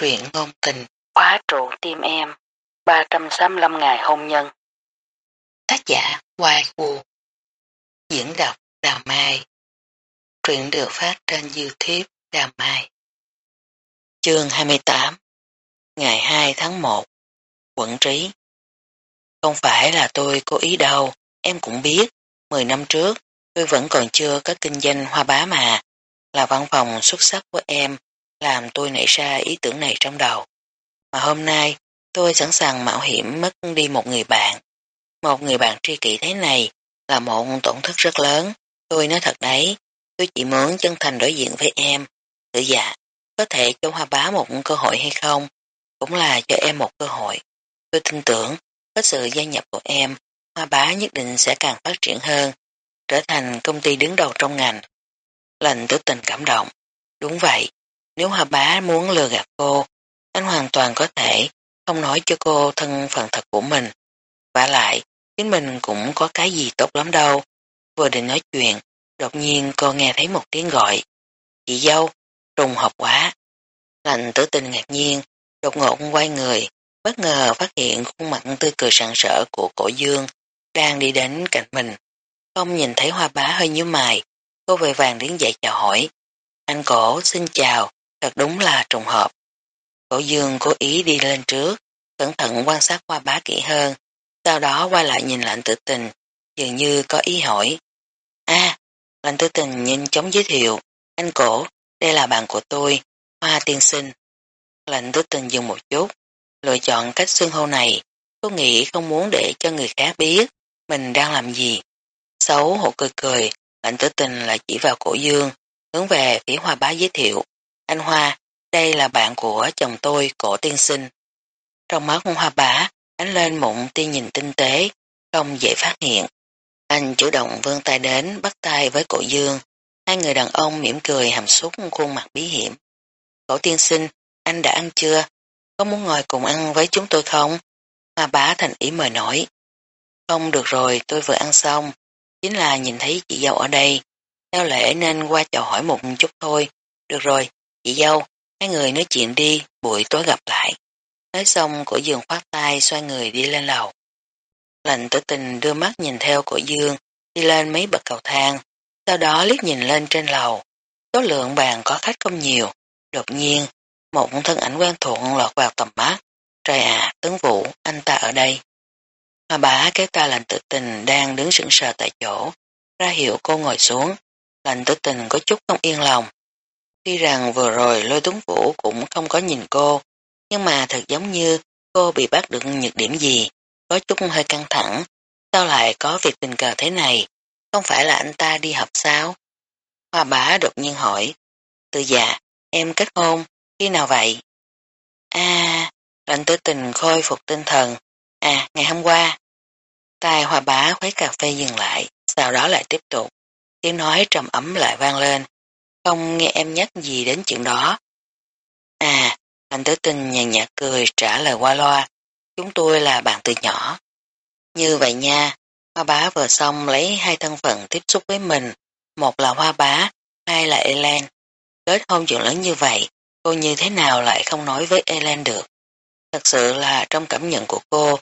truyện ngôn tình, khóa trụ tim em, 365 ngày hôn nhân. Tác giả Hoài Vũ Diễn đọc Đào Mai. Truyện được phát trên Youtube Đào Mai. Chương 28 Ngày 2 tháng 1 Quận Trí Không phải là tôi cố ý đâu, em cũng biết, 10 năm trước tôi vẫn còn chưa có kinh doanh hoa bá mà, là văn phòng xuất sắc của em làm tôi nảy ra ý tưởng này trong đầu. Mà hôm nay, tôi sẵn sàng mạo hiểm mất đi một người bạn. Một người bạn tri kỷ thế này là một tổn thất rất lớn. Tôi nói thật đấy, tôi chỉ muốn chân thành đối diện với em. Tự dạ, có thể cho hoa bá một cơ hội hay không? Cũng là cho em một cơ hội. Tôi tin tưởng, với sự gia nhập của em, hoa bá nhất định sẽ càng phát triển hơn, trở thành công ty đứng đầu trong ngành. Lành tử tình cảm động. Đúng vậy, nếu Hoa Bá muốn lừa gạt cô, anh hoàn toàn có thể không nói cho cô thân phận thật của mình. Và lại, chính mình cũng có cái gì tốt lắm đâu. Vừa định nói chuyện, đột nhiên cô nghe thấy một tiếng gọi. Chị dâu, trùng hợp quá. Lạnh tử tình ngạc nhiên, đột ngột quay người, bất ngờ phát hiện khuôn mặt tươi cười sẵn sỡ của cổ dương đang đi đến cạnh mình. Không nhìn thấy hoa bá hơi nhíu mày, cô về vàng đứng dậy chào hỏi. Anh cổ xin chào, Thật đúng là trùng hợp. Cổ dương cố ý đi lên trước, cẩn thận quan sát qua bá kỹ hơn, sau đó quay lại nhìn lạnh tử tình, dường như có ý hỏi. a lạnh tử tình nhanh chóng giới thiệu, anh cổ, đây là bạn của tôi, Hoa tiên sinh. Lạnh tử tình dừng một chút, lựa chọn cách xưng hô này, cô nghĩ không muốn để cho người khác biết mình đang làm gì. Xấu hổ cười cười, lạnh tử tình là chỉ vào cổ dương, hướng về phía hoa bá giới thiệu. Anh Hoa, đây là bạn của chồng tôi, cổ tiên sinh. Trong mắt hoa bá, ánh lên mụn tia nhìn tinh tế, không dễ phát hiện. Anh chủ động vươn tay đến, bắt tay với cổ dương. Hai người đàn ông mỉm cười hàm xúc khuôn mặt bí hiểm. Cổ tiên sinh, anh đã ăn chưa? Có muốn ngồi cùng ăn với chúng tôi không? Hoa bá thành ý mời nổi. Không được rồi, tôi vừa ăn xong. Chính là nhìn thấy chị dâu ở đây. Theo lễ nên qua chào hỏi một chút thôi. Được rồi, Chị dâu, hai người nói chuyện đi, buổi tối gặp lại. Nói xong cổ dương khoát tay xoay người đi lên lầu. Lệnh tử tình đưa mắt nhìn theo cổ dương, đi lên mấy bậc cầu thang, sau đó liếc nhìn lên trên lầu. Số lượng bàn có khách không nhiều, đột nhiên, một thân ảnh quen thuộc lọt vào tầm mắt. Trời à, tướng vũ, anh ta ở đây. Mà bà kéo ta Lành tử tình đang đứng sững sờ tại chỗ, ra hiệu cô ngồi xuống. Lành tử tình có chút không yên lòng, Tuy rằng vừa rồi lôi tuấn vũ cũng không có nhìn cô, nhưng mà thật giống như cô bị bắt được nhược điểm gì, có chút hơi căng thẳng. Sao lại có việc tình cờ thế này? Không phải là anh ta đi học sao? Hoa bá đột nhiên hỏi. Từ dạ, em kết hôn, khi nào vậy? À, lệnh tử tình khôi phục tinh thần. À, ngày hôm qua. Tài hoa bá khuấy cà phê dừng lại, sau đó lại tiếp tục. Tiếng nói trầm ấm lại vang lên. Không nghe em nhắc gì đến chuyện đó. À, anh tử tinh nhàn nhạt cười trả lời qua loa. Chúng tôi là bạn từ nhỏ. Như vậy nha, hoa bá vừa xong lấy hai thân phận tiếp xúc với mình. Một là hoa bá, hai là Elen. Kết hôn chuyện lớn như vậy, cô như thế nào lại không nói với Elen được. Thật sự là trong cảm nhận của cô,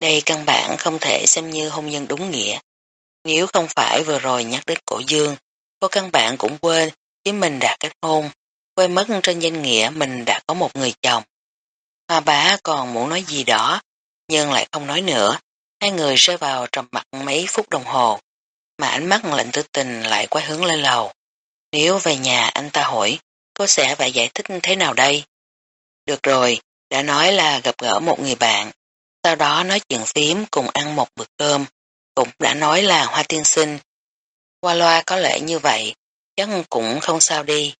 đây căn bản không thể xem như hôn nhân đúng nghĩa. Nếu không phải vừa rồi nhắc đến cổ dương, cô căn bản cũng quên chính mình đã kết hôn, quên mất trên danh nghĩa mình đã có một người chồng. Hoa bá còn muốn nói gì đó, nhưng lại không nói nữa. Hai người rơi vào trầm mặt mấy phút đồng hồ, mà ánh mắt lệnh tử tình lại quay hướng lên lầu. Nếu về nhà anh ta hỏi, cô sẽ phải giải thích thế nào đây? Được rồi, đã nói là gặp gỡ một người bạn, sau đó nói chuyện phím cùng ăn một bữa cơm, cũng đã nói là hoa tiên sinh. Qua loa có lẽ như vậy, chắc cũng không sao đi.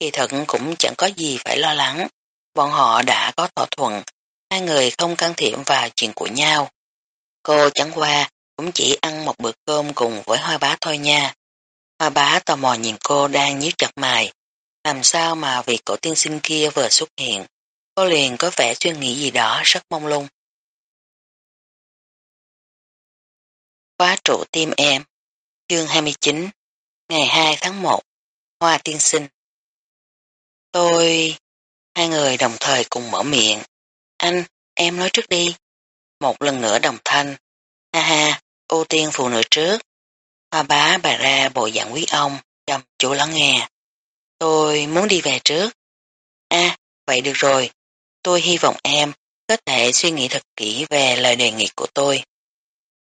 Kỳ thật cũng chẳng có gì phải lo lắng. Bọn họ đã có thỏa thuận, hai người không can thiệp vào chuyện của nhau. Cô chẳng qua cũng chỉ ăn một bữa cơm cùng với hoa bá thôi nha. Hoa bá tò mò nhìn cô đang nhíu chặt mày. Làm sao mà vị cổ tiên sinh kia vừa xuất hiện. Cô liền có vẻ suy nghĩ gì đó rất mong lung. Khóa trụ tim em Chương 29 Ngày 2 tháng 1 Hoa tiên sinh Tôi... Hai người đồng thời cùng mở miệng. Anh, em nói trước đi. Một lần nữa đồng thanh. Ha ha, ưu tiên phụ nữ trước. Hoa bá bà ra bộ dạng quý ông, chăm chú lắng nghe. Tôi muốn đi về trước. À, vậy được rồi. Tôi hy vọng em có thể suy nghĩ thật kỹ về lời đề nghị của tôi.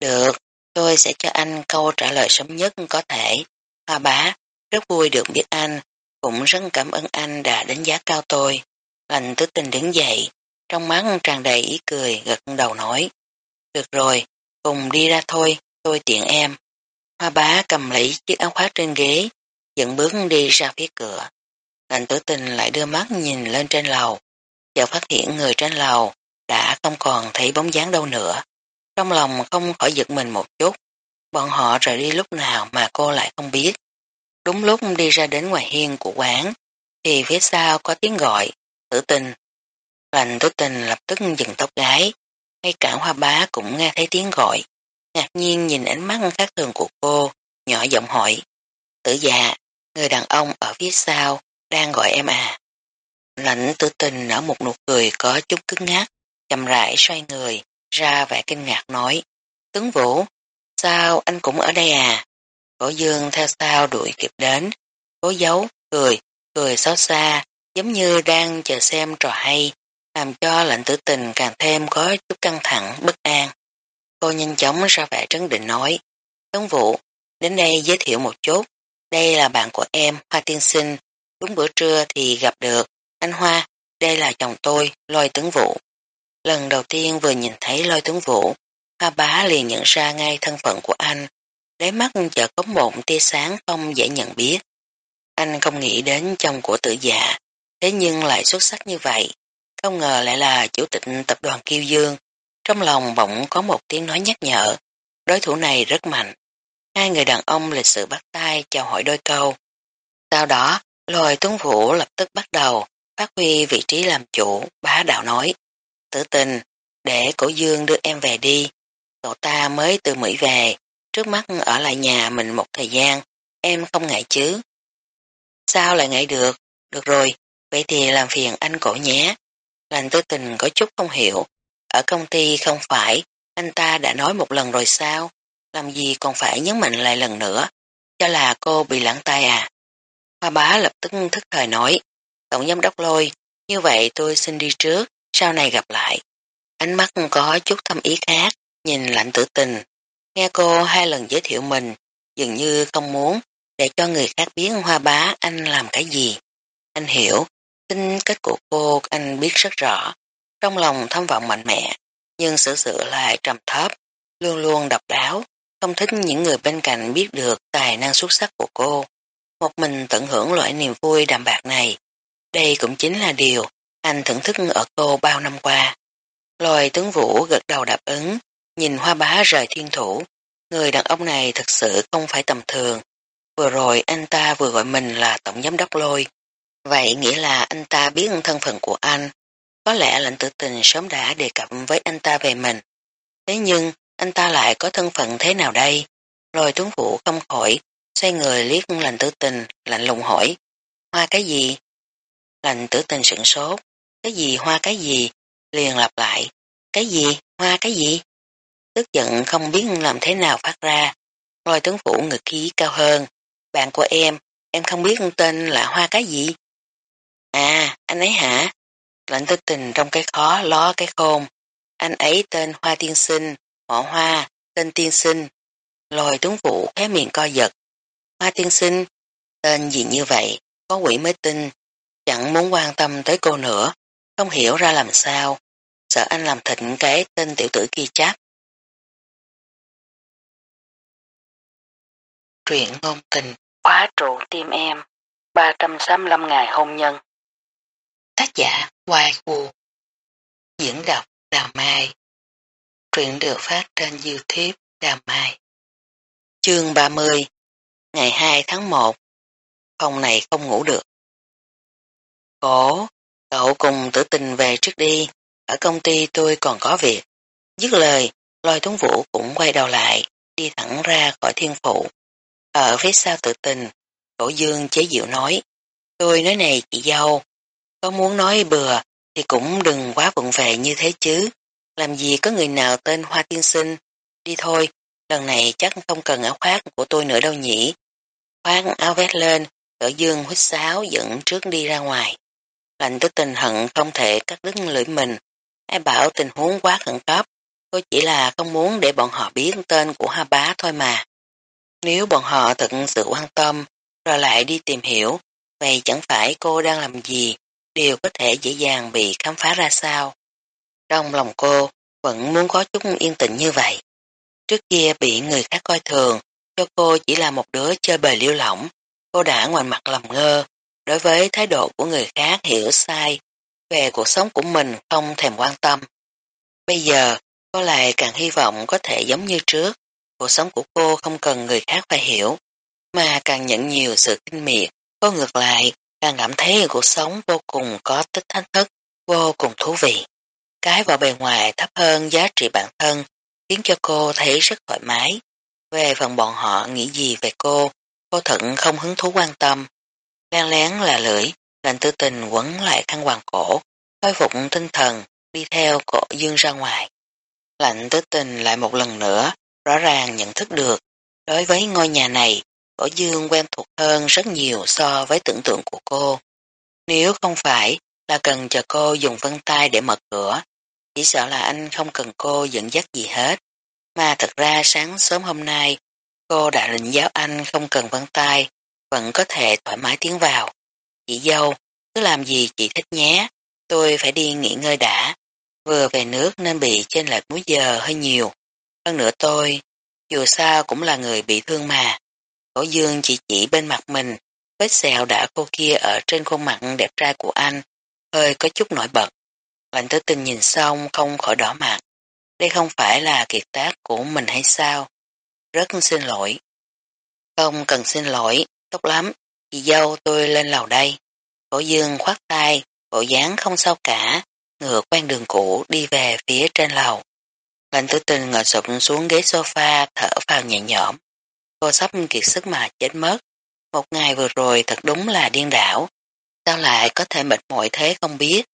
Được, tôi sẽ cho anh câu trả lời sớm nhất có thể. Hoa bá, rất vui được biết anh, cũng rất cảm ơn anh đã đánh giá cao tôi. Lành tứ tình đứng dậy, trong mắt tràn đầy ý cười gật đầu nói. Được rồi, cùng đi ra thôi, tôi tiện em. Hoa bá cầm lấy chiếc áo khoác trên ghế, dẫn bước đi ra phía cửa. Lành tử tình lại đưa mắt nhìn lên trên lầu, chợt phát hiện người trên lầu đã không còn thấy bóng dáng đâu nữa. Trong lòng không khỏi giật mình một chút, bọn họ rời đi lúc nào mà cô lại không biết. Đúng lúc đi ra đến ngoài hiên của quán, thì phía sau có tiếng gọi, tử tình. Lành tử tình lập tức dừng tóc gái, ngay cả hoa bá cũng nghe thấy tiếng gọi. Ngạc nhiên nhìn ánh mắt khác thường của cô, nhỏ giọng hỏi. Tử già, người đàn ông ở phía sau, đang gọi em à. Lãnh tử tình nở một nụ cười có chút cứng ngắc, chậm rãi xoay người, ra vẻ kinh ngạc nói. Tướng Vũ, sao anh cũng ở đây à? Cổ dương theo sao đuổi kịp đến, cố giấu, cười, cười xót xa, giống như đang chờ xem trò hay, làm cho lệnh tử tình càng thêm có chút căng thẳng, bất an. Cô nhanh chóng ra vẻ trấn định nói, Tấn Vũ, đến đây giới thiệu một chút, đây là bạn của em, Hoa Tiên Sinh, đúng bữa trưa thì gặp được, anh Hoa, đây là chồng tôi, Lôi Tấn Vũ. Lần đầu tiên vừa nhìn thấy Lôi Tấn Vũ, A Bá liền nhận ra ngay thân phận của anh, đáy mắt chợt có một tia sáng không dễ nhận biết. Anh không nghĩ đến chồng của tử dạ, thế nhưng lại xuất sắc như vậy, không ngờ lại là chủ tịch tập đoàn Kiêu Dương. Trong lòng bỗng có một tiếng nói nhắc nhở, đối thủ này rất mạnh. Hai người đàn ông lịch sự bắt tay chào hỏi đôi câu. Sau đó, lôi tuấn vũ lập tức bắt đầu phát huy vị trí làm chủ, bá đạo nói. Tử tình, để cổ dương đưa em về đi. Cậu ta mới từ Mỹ về, trước mắt ở lại nhà mình một thời gian, em không ngại chứ. Sao lại ngại được? Được rồi, vậy thì làm phiền anh cổ nhé. Lành tôi tình có chút không hiểu. Ở công ty không phải, anh ta đã nói một lần rồi sao? Làm gì còn phải nhấn mạnh lại lần nữa? Cho là cô bị lãng tay à? Hoa bá lập tức thức thời nói. Tổng giám đốc lôi, như vậy tôi xin đi trước, sau này gặp lại. Ánh mắt có chút thâm ý khác, nhìn lạnh tử tình. Nghe cô hai lần giới thiệu mình, dường như không muốn để cho người khác biết hoa bá anh làm cái gì. Anh hiểu, tính cách của cô anh biết rất rõ, trong lòng thâm vọng mạnh mẽ, nhưng sự sự lại trầm thấp, luôn luôn độc đáo, không thích những người bên cạnh biết được tài năng xuất sắc của cô. Một mình tận hưởng loại niềm vui đạm bạc này. Đây cũng chính là điều anh thưởng thức ở cô bao năm qua. Lôi tướng vũ gật đầu đáp ứng, nhìn hoa bá rời thiên thủ. Người đàn ông này thật sự không phải tầm thường. Vừa rồi anh ta vừa gọi mình là tổng giám đốc lôi. Vậy nghĩa là anh ta biết thân phận của anh. Có lẽ lệnh tử tình sớm đã đề cập với anh ta về mình. Thế nhưng, anh ta lại có thân phận thế nào đây? Lôi tuấn vũ không khỏi, xoay người liếc lệnh tử tình, lạnh lùng hỏi. Hoa cái gì? Lệnh tử tình sửng sốt. Cái gì hoa cái gì? Liền lặp lại. Cái gì? Hoa cái gì? Tức giận không biết làm thế nào phát ra. Lôi tướng phủ ngực khí cao hơn. Bạn của em, em không biết tên là hoa cái gì? À, anh ấy hả? Lệnh tư tình trong cái khó ló cái khôn. Anh ấy tên Hoa Tiên Sinh, họ Hoa, tên Tiên Sinh. Lôi tướng phủ khé miệng co giật. Hoa Tiên Sinh, tên gì như vậy, có quỷ mới tin. Chẳng muốn quan tâm tới cô nữa, không hiểu ra làm sao. Sợ anh làm thịnh cái tên tiểu tử kia chắc. Truyện ngôn tình, khóa trụ tim em, 365 ngày hôn nhân. Tác giả Hoài Vũ Diễn đọc Đào Mai Truyện được phát trên Youtube Đào Mai Chương 30 Ngày 2 tháng 1 Phòng này không ngủ được Cổ, cậu cùng tử tình về trước đi, ở công ty tôi còn có việc. Dứt lời, lôi tuấn vũ cũng quay đầu lại, đi thẳng ra khỏi thiên phụ. Ở phía sau tự tình, cổ dương chế diệu nói, tôi nói này chị dâu, có muốn nói bừa thì cũng đừng quá vụng về như thế chứ. Làm gì có người nào tên Hoa Tiên Sinh. Đi thôi, lần này chắc không cần áo khoác của tôi nữa đâu nhỉ. Khoác áo vét lên, cỡ dương huyết sáo dẫn trước đi ra ngoài. lành tới tình hận không thể cắt đứt lưỡi mình. Ai bảo tình huống quá khẩn cấp, tôi chỉ là không muốn để bọn họ biết tên của Hoa Bá thôi mà. Nếu bọn họ thật sự quan tâm, rồi lại đi tìm hiểu, vậy chẳng phải cô đang làm gì, đều có thể dễ dàng bị khám phá ra sao. Trong lòng cô, vẫn muốn có chút yên tĩnh như vậy. Trước kia bị người khác coi thường, cho cô chỉ là một đứa chơi bời liêu lỏng, cô đã ngoài mặt làm ngơ, đối với thái độ của người khác hiểu sai, về cuộc sống của mình không thèm quan tâm. Bây giờ, cô lại càng hy vọng có thể giống như trước, cuộc sống của cô không cần người khác phải hiểu, mà càng nhận nhiều sự kinh miệt, cô ngược lại, càng cảm thấy cuộc sống vô cùng có tích thách thức, vô cùng thú vị. Cái vào bề ngoài thấp hơn giá trị bản thân, khiến cho cô thấy rất thoải mái. Về phần bọn họ nghĩ gì về cô, cô thận không hứng thú quan tâm. Lén lén là lưỡi, lành tư tình quấn lại khăn hoàng cổ, khôi phục tinh thần, đi theo cổ dương ra ngoài. Lạnh tư tình lại một lần nữa, rõ ràng nhận thức được, đối với ngôi nhà này, cổ dương quen thuộc hơn rất nhiều so với tưởng tượng của cô. Nếu không phải là cần chờ cô dùng vân tay để mở cửa, chỉ sợ là anh không cần cô dẫn dắt gì hết. Mà thật ra sáng sớm hôm nay, cô đã định giáo anh không cần vân tay, vẫn có thể thoải mái tiến vào. Chị dâu, cứ làm gì chị thích nhé, tôi phải đi nghỉ ngơi đã. Vừa về nước nên bị trên lệch múi giờ hơi nhiều. Hơn nữa tôi, dù sao cũng là người bị thương mà. Cổ dương chỉ chỉ bên mặt mình, vết sẹo đã khô kia ở trên khuôn mặt đẹp trai của anh, hơi có chút nổi bật. Lạnh tử tình nhìn xong không khỏi đỏ mặt. Đây không phải là kiệt tác của mình hay sao? Rất xin lỗi. Không cần xin lỗi, tốt lắm. Chị dâu tôi lên lầu đây. Cổ dương khoát tay, bộ dáng không sao cả, ngược quen đường cũ đi về phía trên lầu. Lạnh tử tình ngồi sụp xuống ghế sofa thở vào nhẹ nhõm. Cô sắp kiệt sức mà chết mất. Một ngày vừa rồi thật đúng là điên đảo. Sao lại có thể mệt mỏi thế không biết.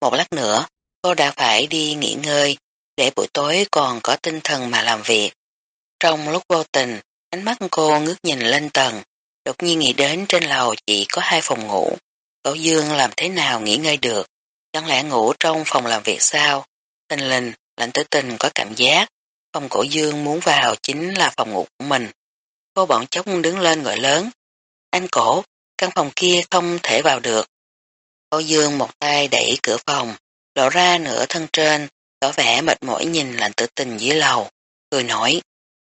Một lát nữa, cô đã phải đi nghỉ ngơi, để buổi tối còn có tinh thần mà làm việc. Trong lúc vô tình, ánh mắt cô ngước nhìn lên tầng, đột nhiên nghĩ đến trên lầu chỉ có hai phòng ngủ. Cổ dương làm thế nào nghỉ ngơi được? Chẳng lẽ ngủ trong phòng làm việc sao? Tình linh, lạnh tử tình có cảm giác, phòng cổ dương muốn vào chính là phòng ngủ của mình. Cô bọn chốc đứng lên gọi lớn. Anh cổ, căn phòng kia không thể vào được. Cổ dương một tay đẩy cửa phòng, lộ ra nửa thân trên, tỏ vẻ mệt mỏi nhìn lạnh tử tình dưới lầu, cười nói.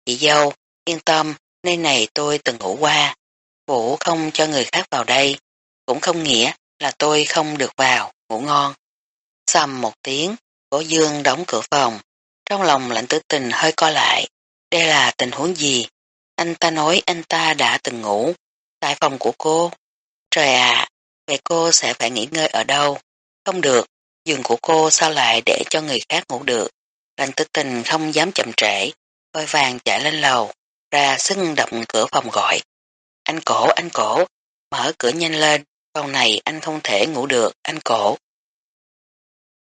Chị dâu, yên tâm, nơi này tôi từng ngủ qua. Vũ không cho người khác vào đây, cũng không nghĩa là tôi không được vào, ngủ ngon. Xăm một tiếng, cổ dương đóng cửa phòng, trong lòng lạnh tử tình hơi co lại. Đây là tình huống gì? Anh ta nói anh ta đã từng ngủ, tại phòng của cô. Trời ạ, vậy cô sẽ phải nghỉ ngơi ở đâu? Không được, giường của cô sao lại để cho người khác ngủ được. Lạnh tử tình không dám chậm trễ, vội vàng chạy lên lầu, ra sưng động cửa phòng gọi. Anh cổ, anh cổ, mở cửa nhanh lên, phòng này anh không thể ngủ được, anh cổ.